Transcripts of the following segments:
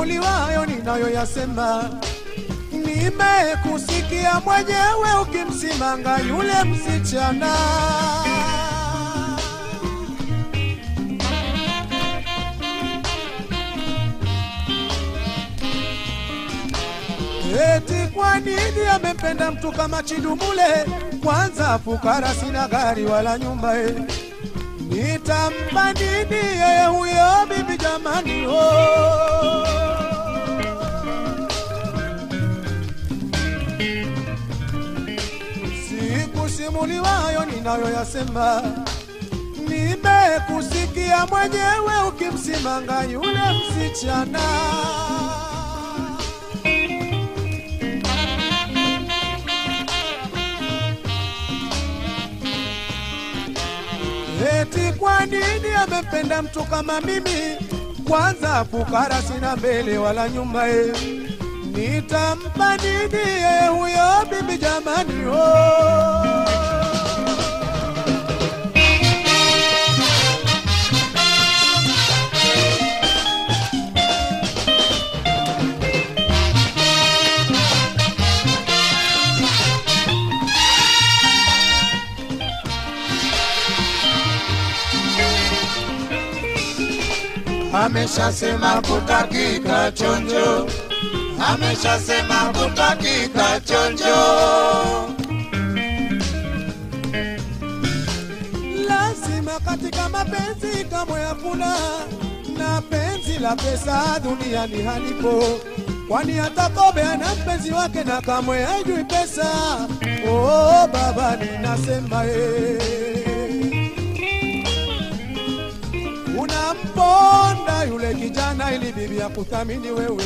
Sikusimuliwayo ninayoyasema, nimekusikia mwenyewe ukimsimanga yule msichana. Eti kwa nini amempenda mtu kama Chidumule? Kwanza fukara, sina gari wala nyumba e, Nitampa nini yeye huyo bibi jamani? Oh. Sikusimuliwayo ninayoyasema, nimekusikia mwenyewe ukimsimanga yule msichana. Eti kwa nini amependa mtu kama mimi? Kwanza fukara, sina mbele wala nyuma eh. Nitampa nini yeye huyo bibi jamani? Oh. ameshasema kutakika chonjo, ameshasema kutakika chonjo. Lazima katika mapenzi kamwe hakuna na penzi la pesa duniani halipo, kwani hata kobe ana mpenzi wake na kamwe hajui pesa. Oh baba, ninasema eh. Unamponda yule kijana ili bibi akuthamini wewe.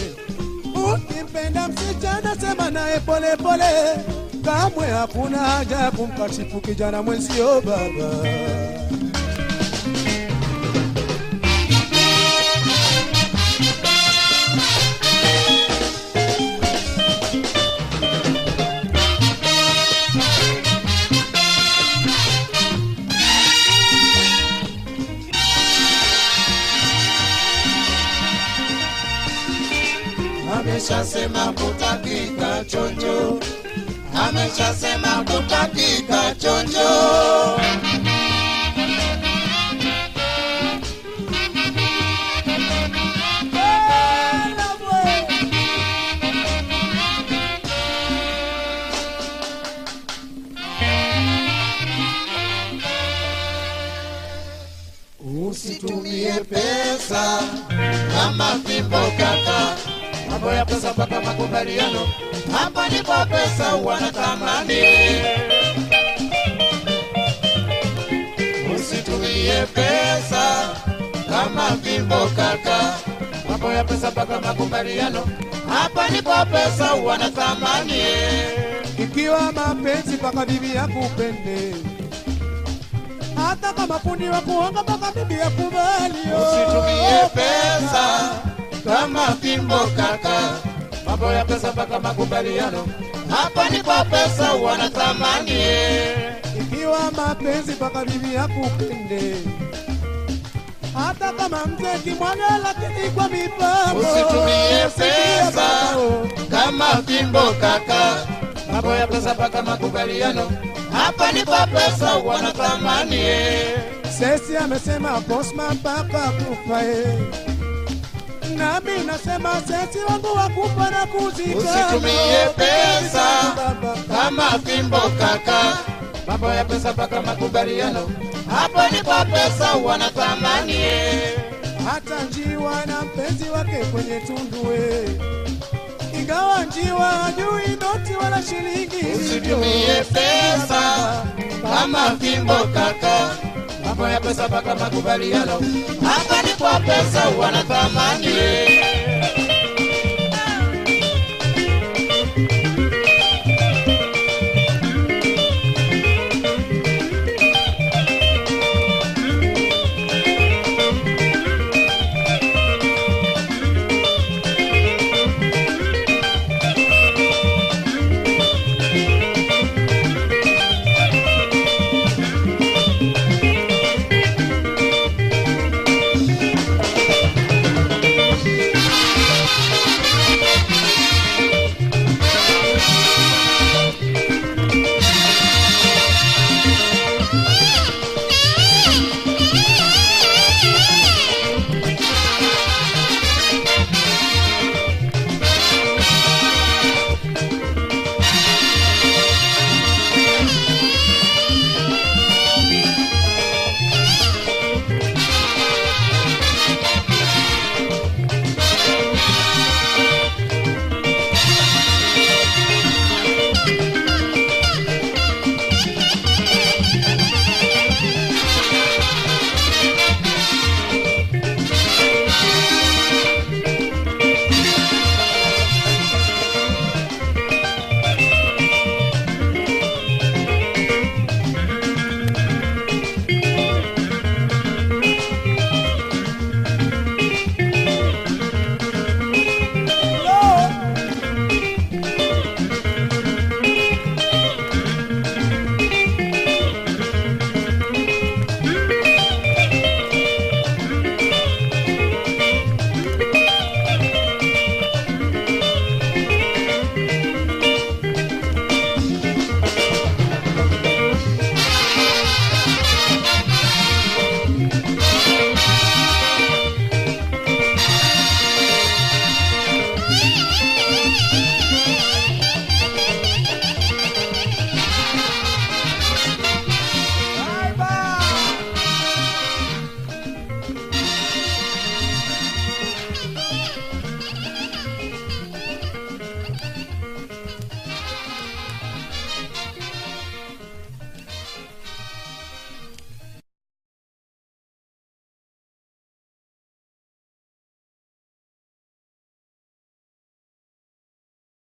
Ukimpenda msichana, sema naye pole pole, kamwe hakuna haja kumkashifu kijana mwenzio baba. Ameshasema kutapika chonjo, ameshasema kutapika chonjo. Usitumie pesa kama fimbo kaka, mambo ya pesa mpaka makubaliano, hapa ndipo pesa wanatamani. Usitumie pesa kama fimbo kaka, mambo ya pesa mpaka makubaliano, hapa ndipo pesa wanatamani. Ikiwa mapenzi mpaka bibi yakupende, hata kama fundi wa kuonga mpaka bibi yakubali. oh. Usitumie pesa kama fimbo kaka, mambo ya pesa mpaka makubaliano, hapa kwa pesa wanatamani. Ikiwa mapenzi mpaka bibi akupende, hata kama mzee kimwana, lakini kwa mipango. Usitumie pesa kama fimbo kaka, mambo ya pesa mpaka makubaliano, hapa ni kwa pesa wanatamani. Sesi amesema kosma mpaka kufa eh. Nami nasema sesi wangu wakupa na kuzika. Usitumie pesa kama fimbo kaka, mambo ya pesa mpaka makubaliano, hapo ni kwa pesa wanatamani. hata njiwa na mpenzi wake kwenye tundu we, ingawa njiwa hajui noti wala shilingi. Usitumie pesa kama fimbo kaka, mambo ya pesa mpaka makubaliano, hapa ndipo pesa wanathamani.